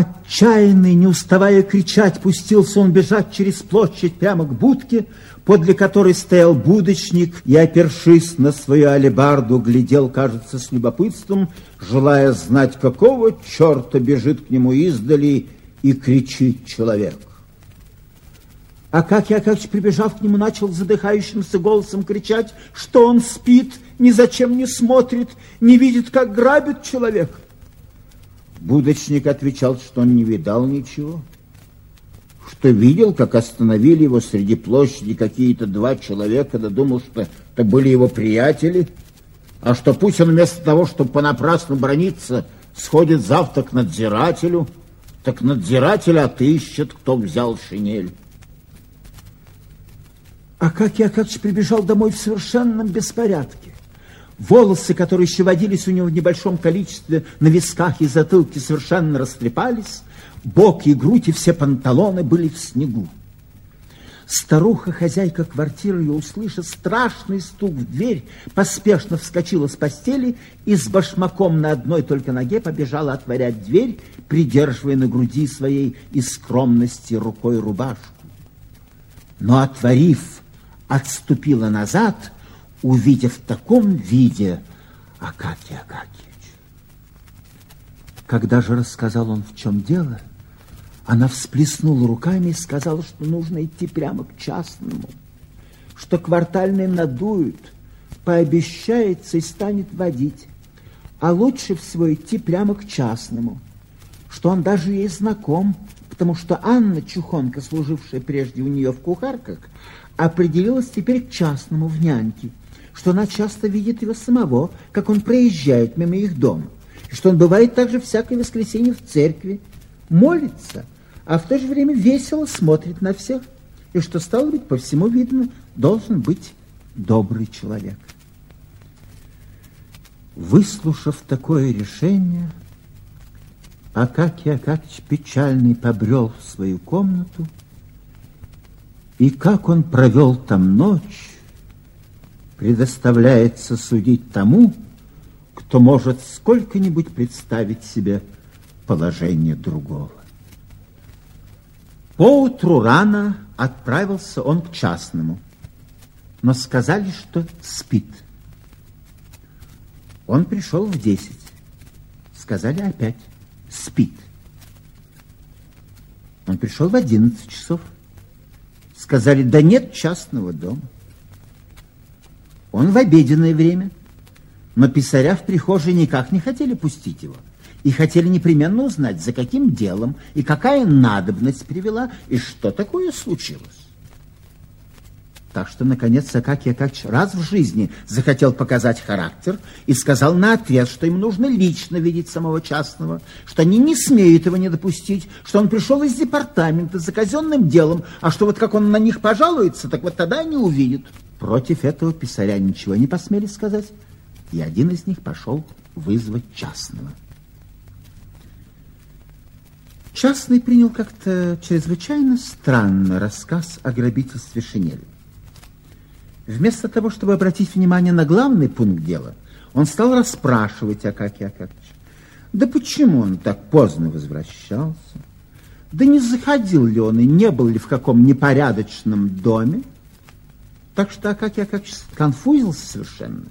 Отчаянный, не уставая кричать, пустился он бежать через площадь прямо к будке, подле которой стоял будочник и, опершись на свою алебарду, глядел, кажется, с любопытством, желая знать, какого черта бежит к нему издали и кричит человек. А как я, как прибежав к нему, начал задыхающимся голосом кричать, что он спит, ни зачем не смотрит, не видит, как грабит человек. Будочник отвечал, что он не видал ничего, что видел, как остановили его среди площади какие-то два человека, да думал, что это были его приятели, а что пусть он вместо того, чтобы понапрасну брониться, сходит завтра к надзирателю, так надзиратель отыщет, кто взял шинель. А как я, как прибежал домой в совершенном беспорядке. Волосы, которые еще водились у него в небольшом количестве на висках и затылке, совершенно растрепались. Бок и грудь и все панталоны были в снегу. Старуха, хозяйка квартиры, услышав страшный стук в дверь, поспешно вскочила с постели и с башмаком на одной только ноге побежала отворять дверь, придерживая на груди своей из скромности рукой рубашку. Но, отворив, отступила назад, увидев в таком виде Акакий Акакиевич. Когда же рассказал он, в чем дело, она всплеснула руками и сказала, что нужно идти прямо к частному, что квартальный надуют, пообещается и станет водить, а лучше всего идти прямо к частному, что он даже ей знаком, потому что Анна Чухонка, служившая прежде у нее в кухарках, определилась теперь к частному в няньке, что она часто видит его самого, как он проезжает мимо их дома, и что он бывает также всякое воскресенье в церкви, молится, а в то же время весело смотрит на всех, и что, стало быть, по всему видно, должен быть добрый человек. Выслушав такое решение, Акакий Акакич печальный побрел в свою комнату, и как он провел там ночь, предоставляется судить тому, кто может сколько-нибудь представить себе положение другого. Поутру рано отправился он к частному, но сказали, что спит. Он пришел в десять. Сказали опять, спит. Он пришел в одиннадцать часов. Сказали, да нет частного дома. Он в обеденное время, но писаря в прихожей никак не хотели пустить его. И хотели непременно узнать, за каким делом и какая надобность привела, и что такое случилось. Так что, наконец, Акакий Акач раз в жизни захотел показать характер и сказал на ответ, что им нужно лично видеть самого частного, что они не смеют его не допустить, что он пришел из департамента за казенным делом, а что вот как он на них пожалуется, так вот тогда они увидят. Против этого писаря ничего не посмели сказать, и один из них пошел вызвать частного. Частный принял как-то чрезвычайно странно рассказ о грабительстве шинели. Вместо того, чтобы обратить внимание на главный пункт дела, он стал расспрашивать Акакия Акакича. Да почему он так поздно возвращался? Да не заходил ли он и не был ли в каком непорядочном доме? Так что Акакий Акакич конфузился совершенно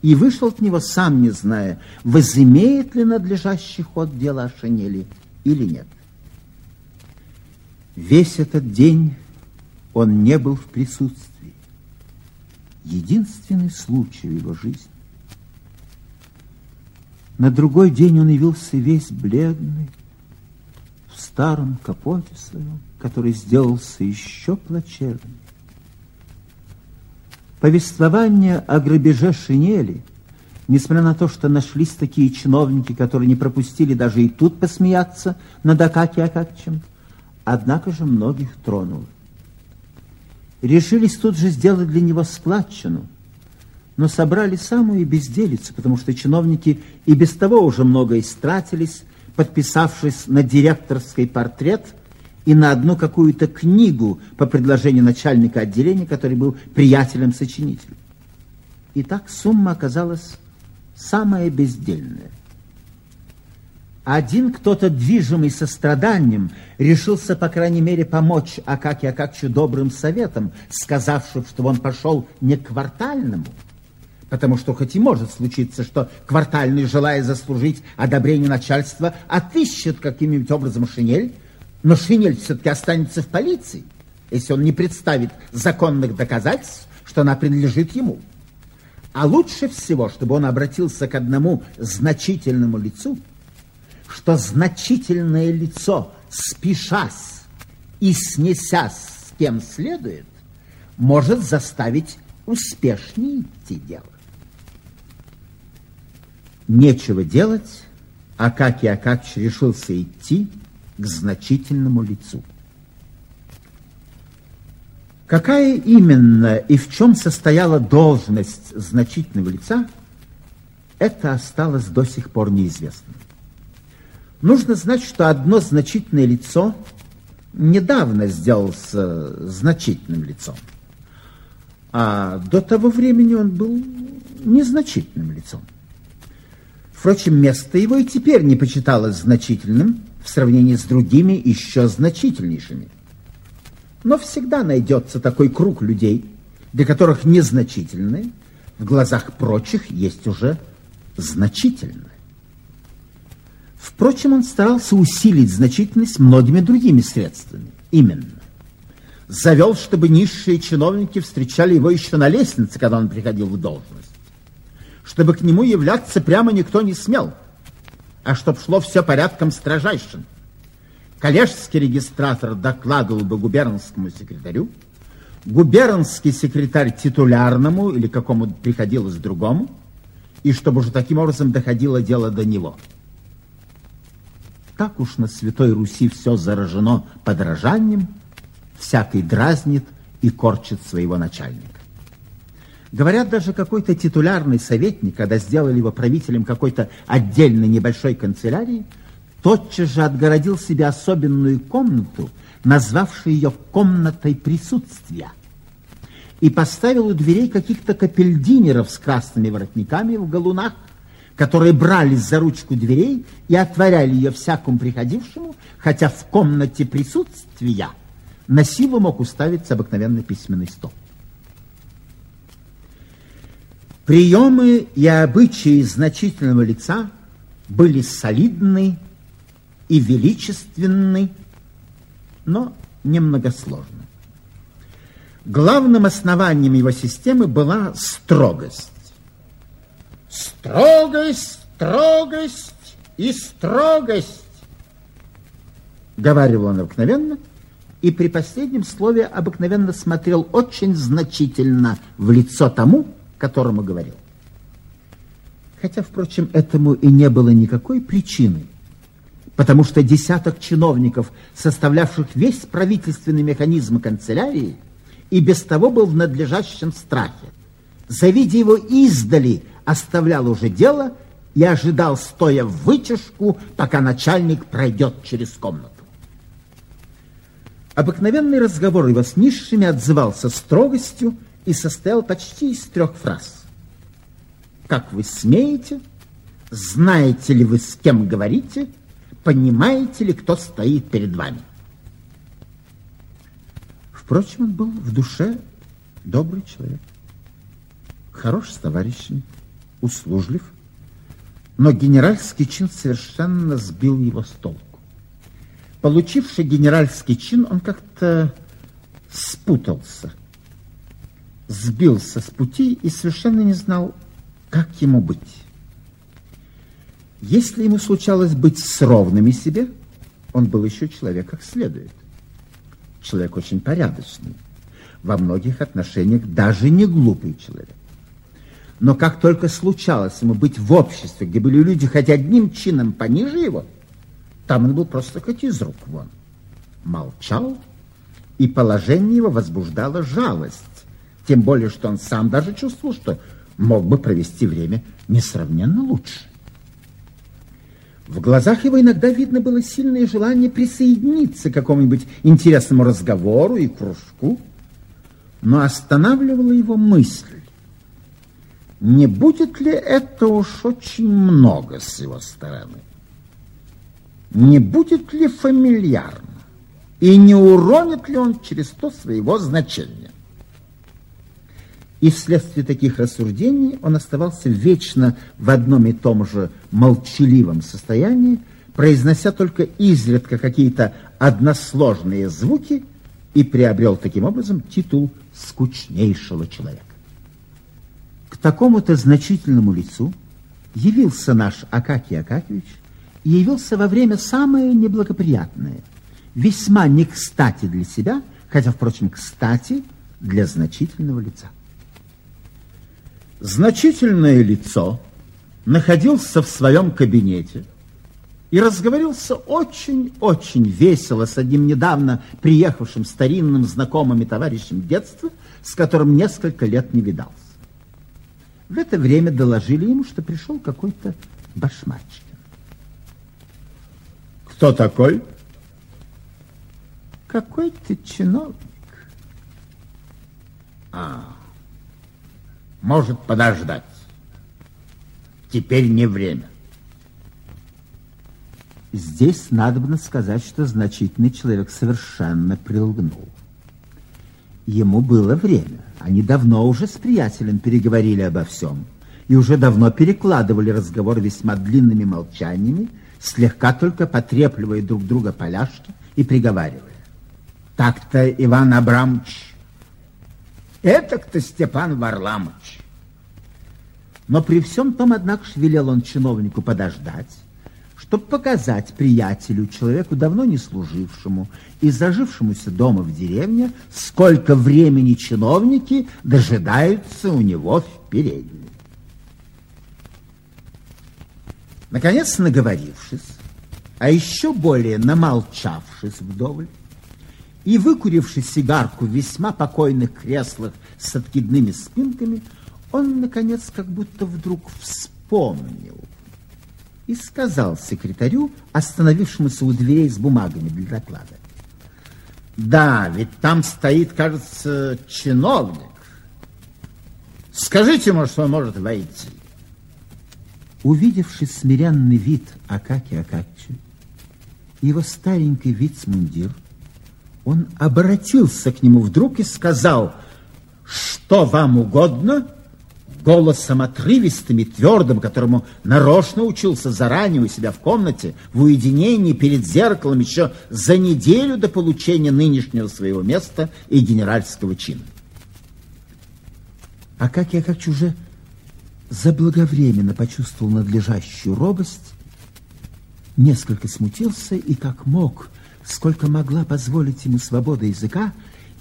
и вышел от него, сам не зная, возымеет ли надлежащий ход дела о шинели или нет. Весь этот день он не был в присутствии. Единственный случай в его жизни. На другой день он явился весь бледный, в старом капоте своем, который сделался еще плачевнее. Повествование о грабеже шинели, несмотря на то, что нашлись такие чиновники, которые не пропустили даже и тут посмеяться над Акаки Акакичем, однако же многих тронуло. Решились тут же сделать для него складчину, но собрали самую безделицу, потому что чиновники и без того уже много истратились, подписавшись на директорский портрет – и на одну какую-то книгу по предложению начальника отделения, который был приятелем сочинителя. И так сумма оказалась самая бездельная. Один кто-то, движимый состраданием, решился, по крайней мере, помочь Акаке Акакчу добрым советом, сказавши, что он пошел не к квартальному, потому что хоть и может случиться, что квартальный, желая заслужить одобрение начальства, отыщет каким-нибудь образом шинель, но шинель все-таки останется в полиции, если он не представит законных доказательств, что она принадлежит ему. А лучше всего, чтобы он обратился к одному значительному лицу, что значительное лицо, спешась и снесясь с кем следует, может заставить успешнее идти дело. Нечего делать, Акакий Акакч решился идти к значительному лицу. Какая именно и в чем состояла должность значительного лица, это осталось до сих пор неизвестным. Нужно знать, что одно значительное лицо недавно сделался значительным лицом, а до того времени он был незначительным лицом. Впрочем, место его и теперь не почиталось значительным в сравнении с другими еще значительнейшими. Но всегда найдется такой круг людей, для которых незначительные в глазах прочих есть уже значительное. Впрочем, он старался усилить значительность многими другими средствами. Именно. Завел, чтобы низшие чиновники встречали его еще на лестнице, когда он приходил в должность чтобы к нему являться прямо никто не смел, а чтоб шло все порядком строжайшим. Коллежский регистратор докладывал бы губернскому секретарю, губернский секретарь титулярному или какому приходилось другому, и чтобы уже таким образом доходило дело до него. Так уж на Святой Руси все заражено подражанием, всякий дразнит и корчит своего начальника. Говорят, даже какой-то титулярный советник, когда сделали его правителем какой-то отдельной небольшой канцелярии, тотчас же отгородил себе особенную комнату, назвавший ее комнатой присутствия, и поставил у дверей каких-то капельдинеров с красными воротниками в галунах, которые брались за ручку дверей и отворяли ее всякому приходившему, хотя в комнате присутствия на силу мог уставиться обыкновенный письменный стол. Приемы и обычаи значительного лица были солидны и величественны, но немногосложны. Главным основанием его системы была строгость. Строгость, строгость и строгость, говорил он обыкновенно, и при последнем слове обыкновенно смотрел очень значительно в лицо тому, которому говорил. Хотя, впрочем, этому и не было никакой причины, потому что десяток чиновников, составлявших весь правительственный механизм канцелярии, и без того был в надлежащем страхе. Завидя его издали, оставлял уже дело и ожидал, стоя в вытяжку, пока начальник пройдет через комнату. Обыкновенный разговор его с низшими отзывался строгостью и состоял почти из трех фраз. Как вы смеете? Знаете ли вы, с кем говорите? Понимаете ли, кто стоит перед вами? Впрочем, он был в душе добрый человек, хорош с товарищами, услужлив, но генеральский чин совершенно сбил его с толку. Получивший генеральский чин, он как-то спутался – сбился с пути и совершенно не знал, как ему быть. Если ему случалось быть с ровными себе, он был еще человек как следует. Человек очень порядочный, во многих отношениях даже не глупый человек. Но как только случалось ему быть в обществе, где были люди хоть одним чином пониже его, там он был просто хоть из рук вон. Молчал, и положение его возбуждало жалость тем более, что он сам даже чувствовал, что мог бы провести время несравненно лучше. В глазах его иногда видно было сильное желание присоединиться к какому-нибудь интересному разговору и кружку, но останавливала его мысль. Не будет ли это уж очень много с его стороны? не будет ли фамильярно и не уронит ли он через то своего значения. И вследствие таких рассуждений он оставался вечно в одном и том же молчаливом состоянии, произнося только изредка какие-то односложные звуки и приобрел таким образом титул скучнейшего человека. К такому-то значительному лицу явился наш Акакий Акакевич и явился во время самое неблагоприятное, весьма не кстати для себя, хотя, впрочем, кстати для значительного лица. Значительное лицо находился в своем кабинете и разговорился очень-очень весело с одним недавно приехавшим старинным знакомым и товарищем детства, с которым несколько лет не видался. В это время доложили ему, что пришел какой-то башмачкин. Кто такой? Какой-то чиновник. А, может подождать. Теперь не время. Здесь надобно сказать, что значительный человек совершенно прилгнул. Ему было время. Они давно уже с приятелем переговорили обо всем и уже давно перекладывали разговор весьма длинными молчаниями, слегка только потрепливая друг друга поляшки и приговаривая. Так-то Иван Абрамович, это-то Степан Варламович. Но при всем том, однако, велел он чиновнику подождать, чтобы показать приятелю, человеку давно не служившему и зажившемуся дома в деревне, сколько времени чиновники дожидаются у него в передней. Наконец, наговорившись, а еще более намолчавшись вдоволь, и выкуривший сигарку в весьма покойных креслах с откидными спинками, он, наконец, как будто вдруг вспомнил и сказал секретарю, остановившемуся у дверей с бумагами для доклада. Да, ведь там стоит, кажется, чиновник. Скажите ему, что он может войти. Увидевший смиренный вид Акаки Акачи, его старенький вицмундир, он обратился к нему вдруг и сказал, что вам угодно, голосом отрывистым и твердым, которому нарочно учился заранее у себя в комнате, в уединении перед зеркалом еще за неделю до получения нынешнего своего места и генеральского чина. А как я как чуже заблаговременно почувствовал надлежащую робость, несколько смутился и как мог, сколько могла позволить ему свобода языка,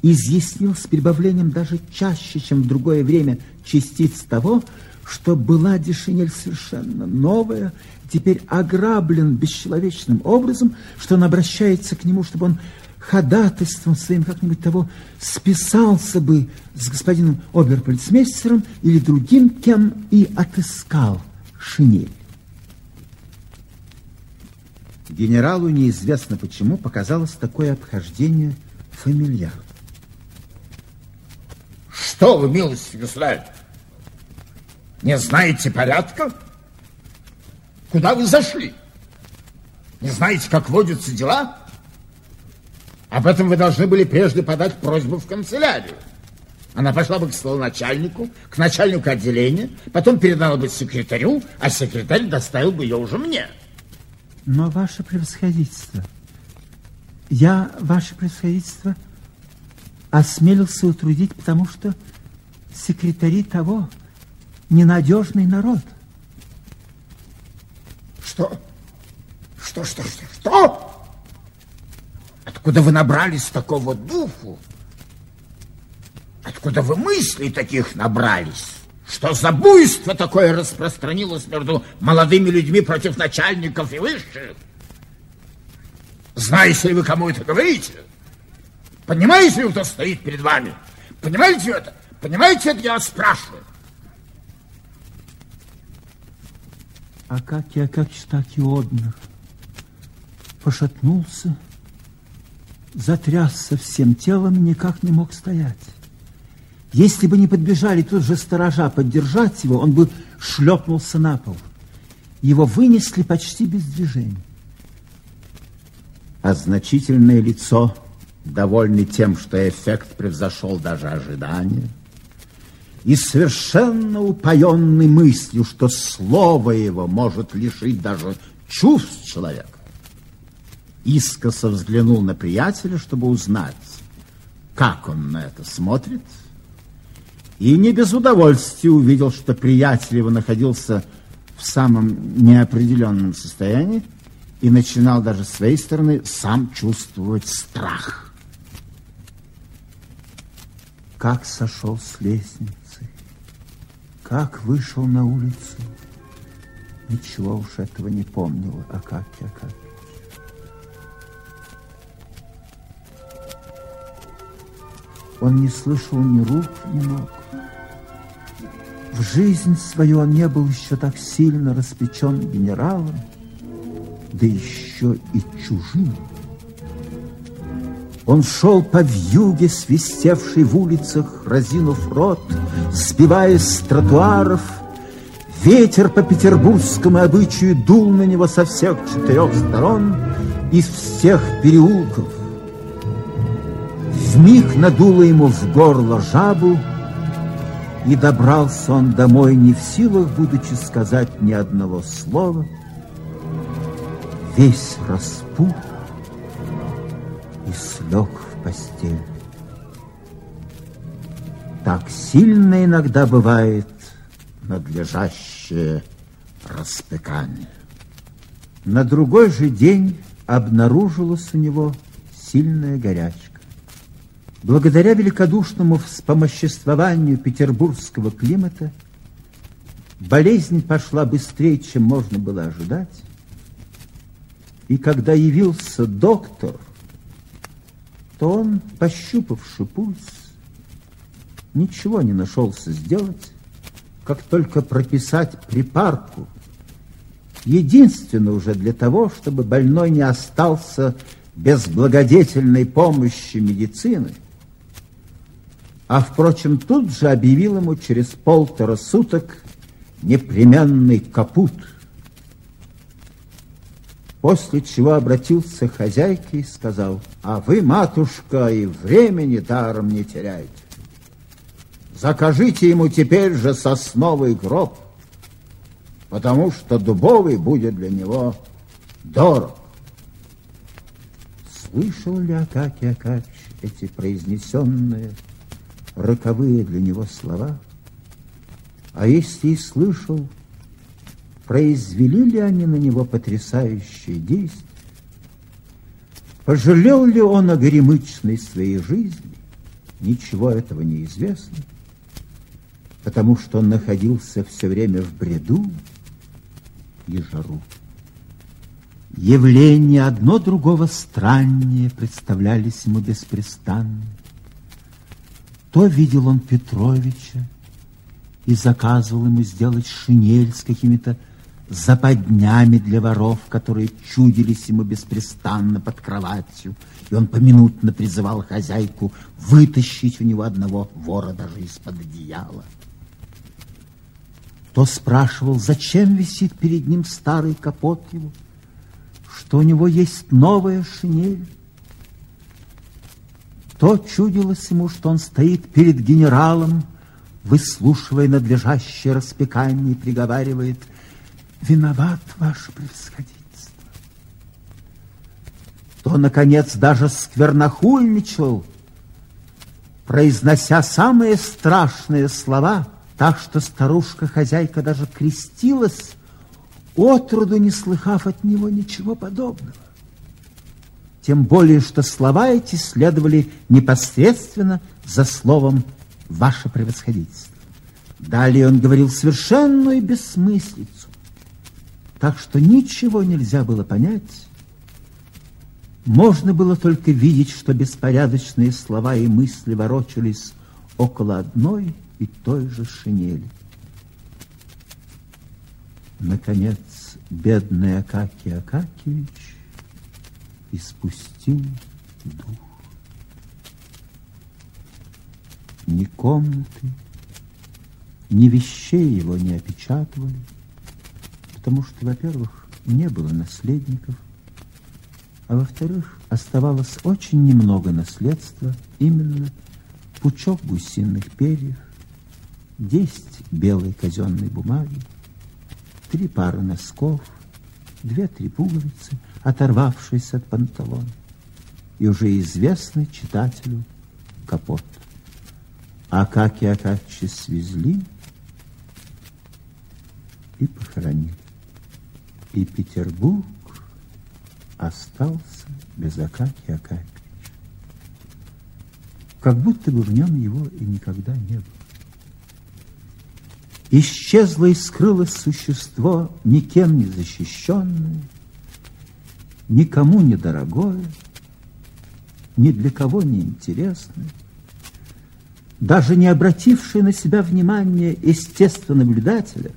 изъяснил с прибавлением даже чаще, чем в другое время, частиц того, что была Дешинель совершенно новая, теперь ограблен бесчеловечным образом, что он обращается к нему, чтобы он ходатайством своим как-нибудь того списался бы с господином оберполицмейстером или другим, кем и отыскал шинель. Генералу неизвестно почему показалось такое обхождение фамильярным. Что вы, милость государь, не знаете порядка? Куда вы зашли? Не знаете, как водятся дела? Об этом вы должны были прежде подать просьбу в канцелярию. Она пошла бы к столоначальнику, к начальнику отделения, потом передала бы секретарю, а секретарь доставил бы ее уже мне. Но, ваше превосходительство, я, ваше превосходительство, осмелился утрудить, потому что секретари того ненадежный народ. Что? Что, что, что, что? Откуда вы набрались такого духу? Откуда вы мыслей таких набрались? Что за буйство такое распространилось между молодыми людьми против начальников и высших? Знаете ли вы, кому это говорите? Понимаете ли, кто стоит перед вами? Понимаете это? Понимаете это, я вас спрашиваю? А как так и однах, пошатнулся, затрясся всем телом и никак не мог стоять. Если бы не подбежали тут же сторожа поддержать его, он бы шлепнулся на пол. Его вынесли почти без движения. а значительное лицо, довольный тем, что эффект превзошел даже ожидания, и совершенно упоенный мыслью, что слово его может лишить даже чувств человека, искоса взглянул на приятеля, чтобы узнать, как он на это смотрит, и не без удовольствия увидел, что приятель его находился в самом неопределенном состоянии и начинал даже с своей стороны сам чувствовать страх. Как сошел с лестницы, как вышел на улицу, ничего уж этого не помнил Акакий Акакий. Он не слышал ни рук, ни ног. В жизнь свою он не был еще так сильно распечен генералом, да еще и чужим. Он шел по вьюге, свистевшей в улицах, разинув рот, сбиваясь с тротуаров. Ветер по петербургскому обычаю дул на него со всех четырех сторон, из всех переулков. Вмиг надуло ему в горло жабу, и добрался он домой не в силах, будучи сказать ни одного слова, весь распух и слег в постель. Так сильно иногда бывает надлежащее распекание. На другой же день обнаружилась у него сильная горячка. Благодаря великодушному вспомоществованию петербургского климата болезнь пошла быстрее, чем можно было ожидать. И когда явился доктор, то он, пощупавший пульс, ничего не нашелся сделать, как только прописать припарку, единственно уже для того, чтобы больной не остался без благодетельной помощи медицины, а, впрочем, тут же объявил ему через полтора суток непременный капут. После чего обратился к хозяйке и сказал, а вы, матушка, и времени даром не теряйте. Закажите ему теперь же сосновый гроб, потому что дубовый будет для него дорог. Слышал ли Акакий Акач эти произнесенные роковые для него слова, а если и слышал, произвели ли они на него потрясающие действия? Пожалел ли он о горемычной своей жизни? Ничего этого не известно, потому что он находился все время в бреду и жару. Явления одно другого страннее представлялись ему беспрестанно. То видел он Петровича и заказывал ему сделать шинель с какими-то западнями для воров, которые чудились ему беспрестанно под кроватью, и он поминутно призывал хозяйку вытащить у него одного вора даже из-под одеяла. То спрашивал, зачем висит перед ним старый капот его, что у него есть новая шинель, то чудилось ему, что он стоит перед генералом, выслушивая надлежащее распекание приговаривает «Виноват, ваше превосходительство». То, наконец, даже сквернохульничал, произнося самые страшные слова, так что старушка-хозяйка даже крестилась, отроду не слыхав от него ничего подобного тем более, что слова эти следовали непосредственно за словом «Ваше превосходительство». Далее он говорил совершенную бессмыслицу, так что ничего нельзя было понять. Можно было только видеть, что беспорядочные слова и мысли ворочались около одной и той же шинели. Наконец, бедный Акакий Акакевич и спустил дух. Ни комнаты, ни вещей его не опечатывали, потому что, во-первых, не было наследников, а во-вторых, оставалось очень немного наследства, именно пучок гусиных перьев, десять белой казенной бумаги, три пары носков, две-три пуговицы, оторвавшиеся от панталон, и уже известный читателю капот. А как и Акачи свезли и похоронили. И Петербург остался без Акаки Акакича. Как будто бы в нем его и никогда не было. Исчезло и скрылось существо, никем не защищенное, никому не дорогое, ни для кого не интересное, даже не обратившее на себя внимание естествонаблюдателя,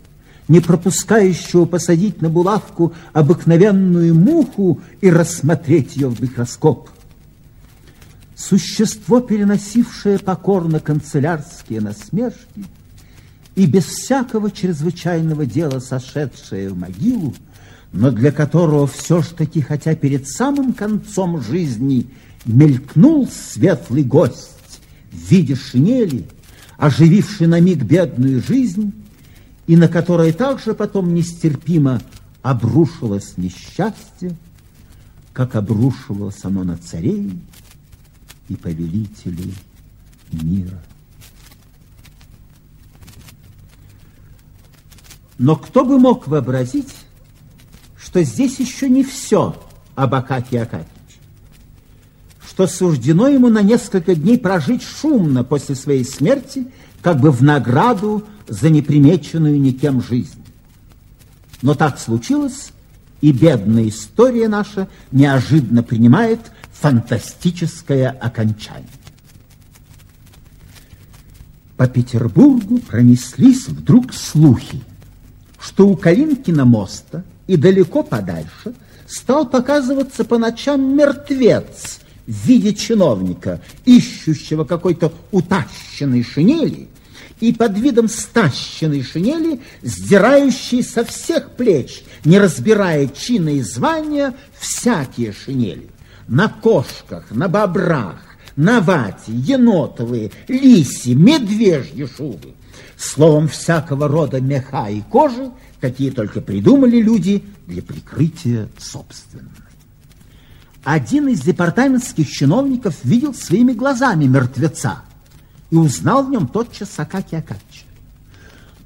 не пропускающего посадить на булавку обыкновенную муху и рассмотреть ее в микроскоп. Существо, переносившее покорно канцелярские насмешки – и без всякого чрезвычайного дела сошедшая в могилу, но для которого все ж таки, хотя перед самым концом жизни мелькнул светлый гость в виде шинели, ожививший на миг бедную жизнь, и на которой также потом нестерпимо обрушилось несчастье, как обрушивалось оно на царей и повелителей мира. Но кто бы мог вообразить, что здесь еще не все об Акаке Акакиче, что суждено ему на несколько дней прожить шумно после своей смерти, как бы в награду за непримеченную никем жизнь. Но так случилось, и бедная история наша неожиданно принимает фантастическое окончание. По Петербургу пронеслись вдруг слухи, что у Калинкина моста и далеко подальше стал показываться по ночам мертвец в виде чиновника, ищущего какой-то утащенной шинели, и под видом стащенной шинели, сдирающей со всех плеч, не разбирая чина и звания, всякие шинели. На кошках, на бобрах, на вате, енотовые, лиси, медвежьи шубы. Словом, всякого рода меха и кожи, какие только придумали люди для прикрытия собственной. Один из департаментских чиновников видел своими глазами мертвеца и узнал в нем тотчас Акаки Акача.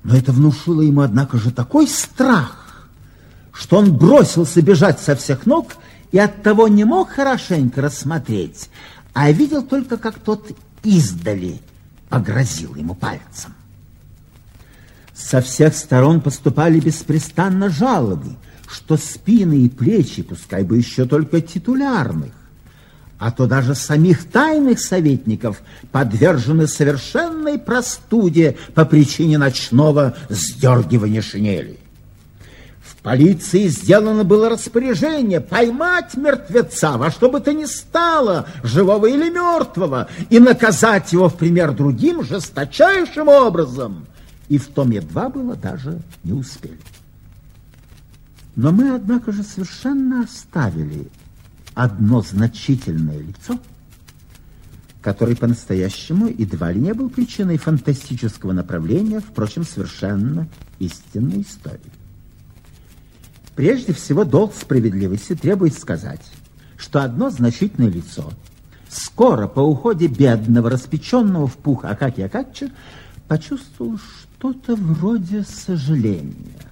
Но это внушило ему, однако же, такой страх, что он бросился бежать со всех ног и оттого не мог хорошенько рассмотреть, а видел только, как тот издали погрозил ему пальцем. Со всех сторон поступали беспрестанно жалобы, что спины и плечи, пускай бы еще только титулярных, а то даже самих тайных советников подвержены совершенной простуде по причине ночного сдергивания шинели. В полиции сделано было распоряжение поймать мертвеца во что бы то ни стало, живого или мертвого, и наказать его в пример другим жесточайшим образом – и в томе 2 было даже не успели. Но мы, однако же, совершенно оставили одно значительное лицо, который по-настоящему едва ли не был причиной фантастического направления, впрочем, совершенно истинной истории. Прежде всего, долг справедливости требует сказать, что одно значительное лицо скоро по уходе бедного, распеченного в пух Акаки Акача, почувствовал, что-то вроде сожаления.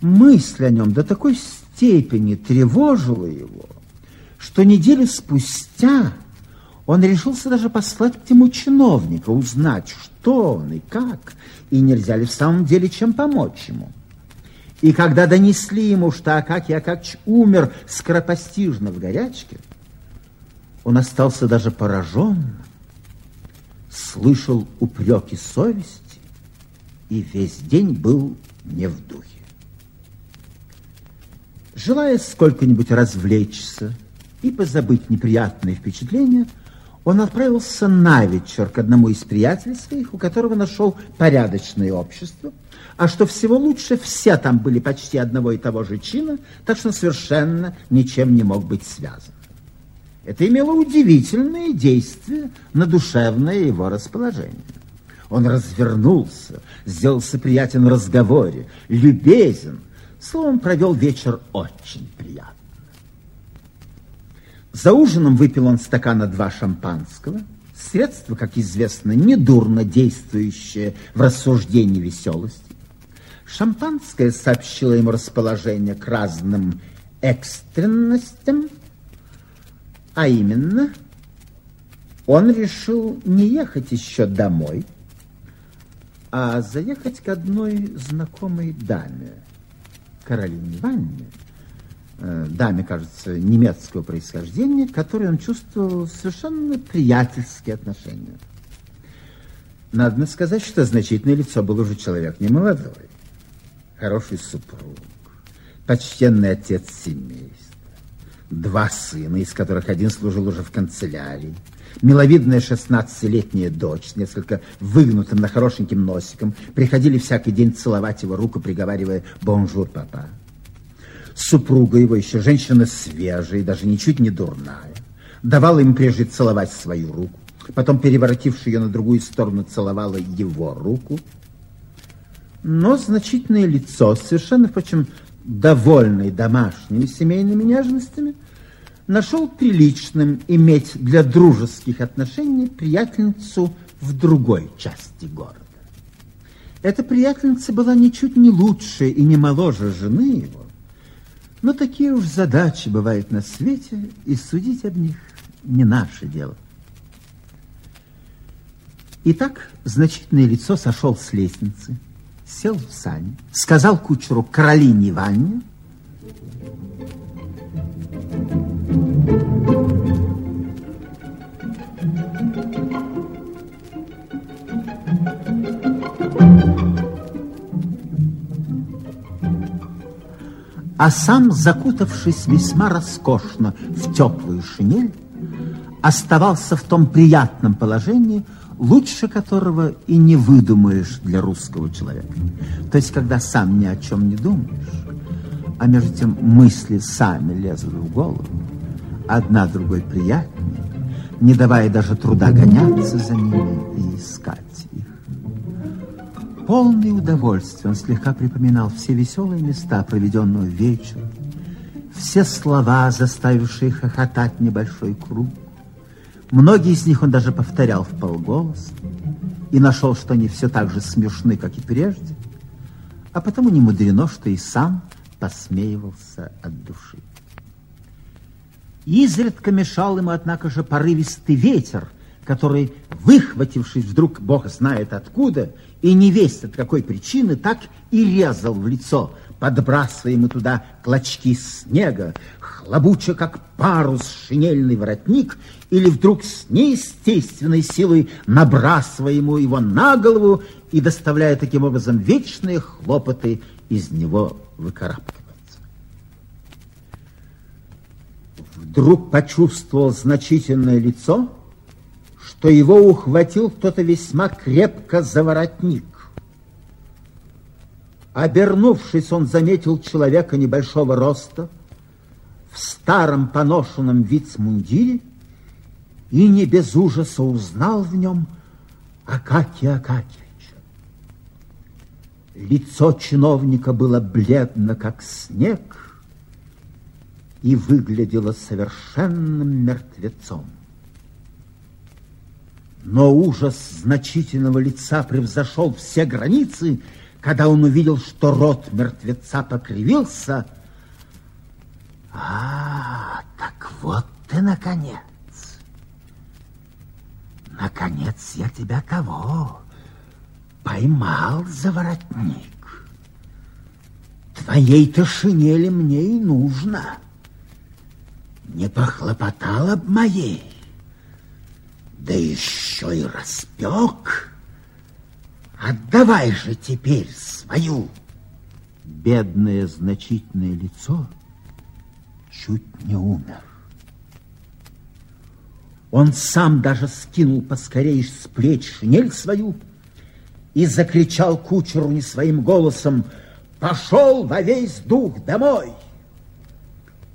Мысль о нем до такой степени тревожила его, что неделю спустя он решился даже послать к нему чиновника, узнать, что он и как, и нельзя ли в самом деле чем помочь ему. И когда донесли ему, что Акакий Акакч умер скоропостижно в горячке, он остался даже пораженным, слышал упреки совести, и весь день был не в духе. Желая сколько-нибудь развлечься и позабыть неприятные впечатления, он отправился на вечер к одному из приятелей своих, у которого нашел порядочное общество, а что всего лучше, все там были почти одного и того же чина, так что совершенно ничем не мог быть связан. Это имело удивительное действие на душевное его расположение. Он развернулся, сделался приятен в разговоре, любезен, словом, провел вечер очень приятно. За ужином выпил он стакана два шампанского, средство, как известно, недурно действующее в рассуждении веселости. Шампанское сообщило ему расположение к разным экстренностям, а именно, он решил не ехать еще домой, а заехать к одной знакомой даме, Каролине Ивановне, э, даме, кажется, немецкого происхождения, к которой он чувствовал совершенно приятельские отношения. Надо сказать, что значительное лицо был уже человек не молодой, хороший супруг, почтенный отец семейства, два сына, из которых один служил уже в канцелярии, миловидная шестнадцатилетняя дочь с несколько выгнутым, но хорошеньким носиком приходили всякий день целовать его руку, приговаривая «bonjour, papa». Супруга его еще женщина свежая, даже ничуть не дурная, давала им прежде целовать свою руку, потом, переворотивши ее на другую сторону, целовала его руку. Но значительное лицо, совершенно, впрочем, довольное домашними семейными нежностями, нашел приличным иметь для дружеских отношений приятельницу в другой части города. Эта приятельница была ничуть не лучше и не моложе жены его, но такие уж задачи бывают на свете, и судить об них не наше дело. Итак, значительное лицо сошел с лестницы, сел в сани, сказал кучеру Каролине Ивановне, а сам, закутавшись весьма роскошно в теплую шинель, оставался в том приятном положении, лучше которого и не выдумаешь для русского человека. То есть, когда сам ни о чем не думаешь, а между тем мысли сами лезут в голову, одна другой приятнее, не давая даже труда гоняться за ними и искать. Полный удовольствия он слегка припоминал все веселые места проведенного вечера, все слова, заставившие хохотать небольшой круг. Многие из них он даже повторял в полголоса и нашел, что они все так же смешны, как и прежде, а потому не мудрено, что и сам посмеивался от души. Изредка мешал ему, однако же, порывистый ветер, который, выхватившись вдруг, бог знает откуда, и не весть от какой причины, так и резал в лицо, подбрасывая ему туда клочки снега, хлобуча, как парус, шинельный воротник, или вдруг с неестественной силой набрасывая ему его на голову и доставляя таким образом вечные хлопоты из него выкарабкиваться. Вдруг почувствовал значительное лицо, что его ухватил кто-то весьма крепко за воротник. Обернувшись, он заметил человека небольшого роста в старом поношенном вицмундире и не без ужаса узнал в нем Акакия Акакия. Лицо чиновника было бледно, как снег, и выглядело совершенным мертвецом. Но ужас значительного лица превзошел все границы, когда он увидел, что рот мертвеца покривился. А, так вот ты, наконец. Наконец я тебя кого? поймал за воротник. Твоей-то шинели мне и нужно. Не похлопотал об моей, да еще и распек. Отдавай же теперь свою. Бедное значительное лицо чуть не умер. Он сам даже скинул поскорей с плеч шинель свою, и закричал кучеру не своим голосом «Пошел во весь дух домой!»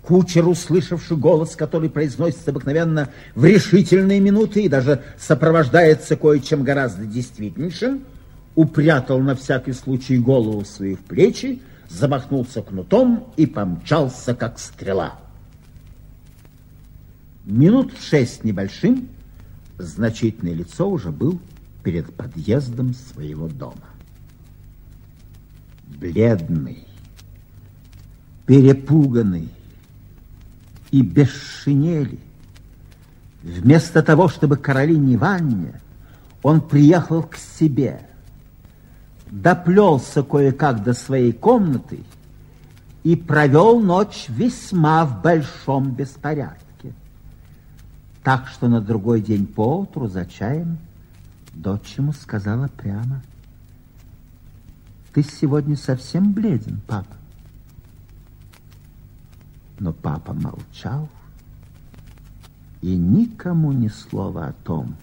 Кучер, услышавший голос, который произносится обыкновенно в решительные минуты и даже сопровождается кое-чем гораздо действительнейшим, упрятал на всякий случай голову свою в плечи, замахнулся кнутом и помчался, как стрела. Минут шесть небольшим значительное лицо уже был перед подъездом своего дома. Бледный, перепуганный, и без шинели. Вместо того, чтобы Каролине Ивановне, он приехал к себе, доплелся кое-как до своей комнаты и провел ночь весьма в большом беспорядке. Так что на другой день поутру за чаем дочь ему сказала прямо, «Ты сегодня совсем бледен, папа». Но папа молчал и никому ни слова о том,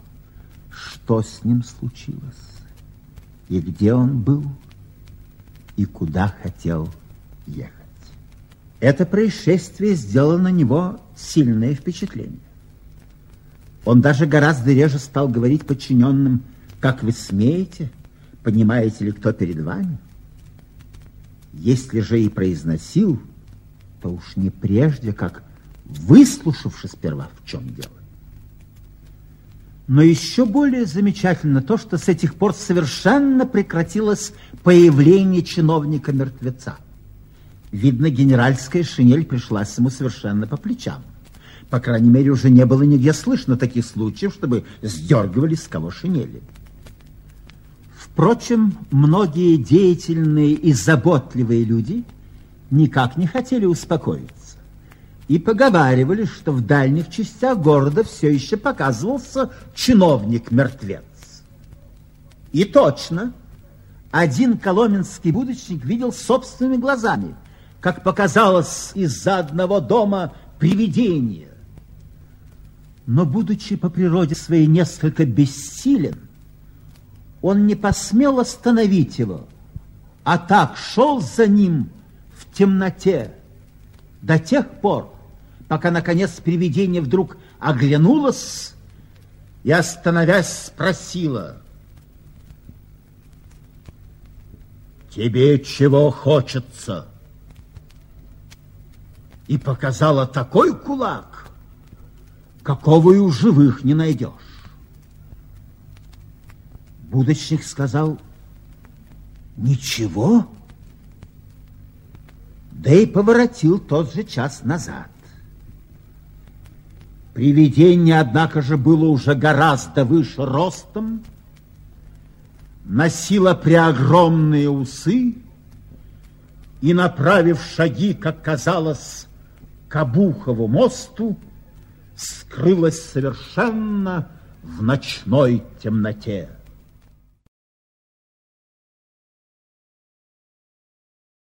что с ним случилось, и где он был, и куда хотел ехать. Это происшествие сделало на него сильное впечатление. Он даже гораздо реже стал говорить подчиненным, как вы смеете, понимаете ли, кто перед вами. Если же и произносил то уж не прежде, как выслушавши сперва, в чем дело. Но еще более замечательно то, что с этих пор совершенно прекратилось появление чиновника-мертвеца. Видно, генеральская шинель пришлась ему совершенно по плечам. По крайней мере, уже не было нигде слышно таких случаев, чтобы сдергивали с кого шинели. Впрочем, многие деятельные и заботливые люди – никак не хотели успокоиться и поговаривали, что в дальних частях города все еще показывался чиновник-мертвец. И точно, один коломенский будочник видел собственными глазами, как показалось из-за одного дома привидение. Но, будучи по природе своей несколько бессилен, он не посмел остановить его, а так шел за ним, в темноте до тех пор, пока, наконец, привидение вдруг оглянулось и, остановясь, спросила, «Тебе чего хочется?» И показала такой кулак, какого и у живых не найдешь. Будочник сказал, «Ничего?» Да и поворотил тот же час назад. Привидение, однако же, было уже гораздо выше ростом, носило преогромные усы и, направив шаги, как казалось, к Обухову мосту, скрылось совершенно в ночной темноте.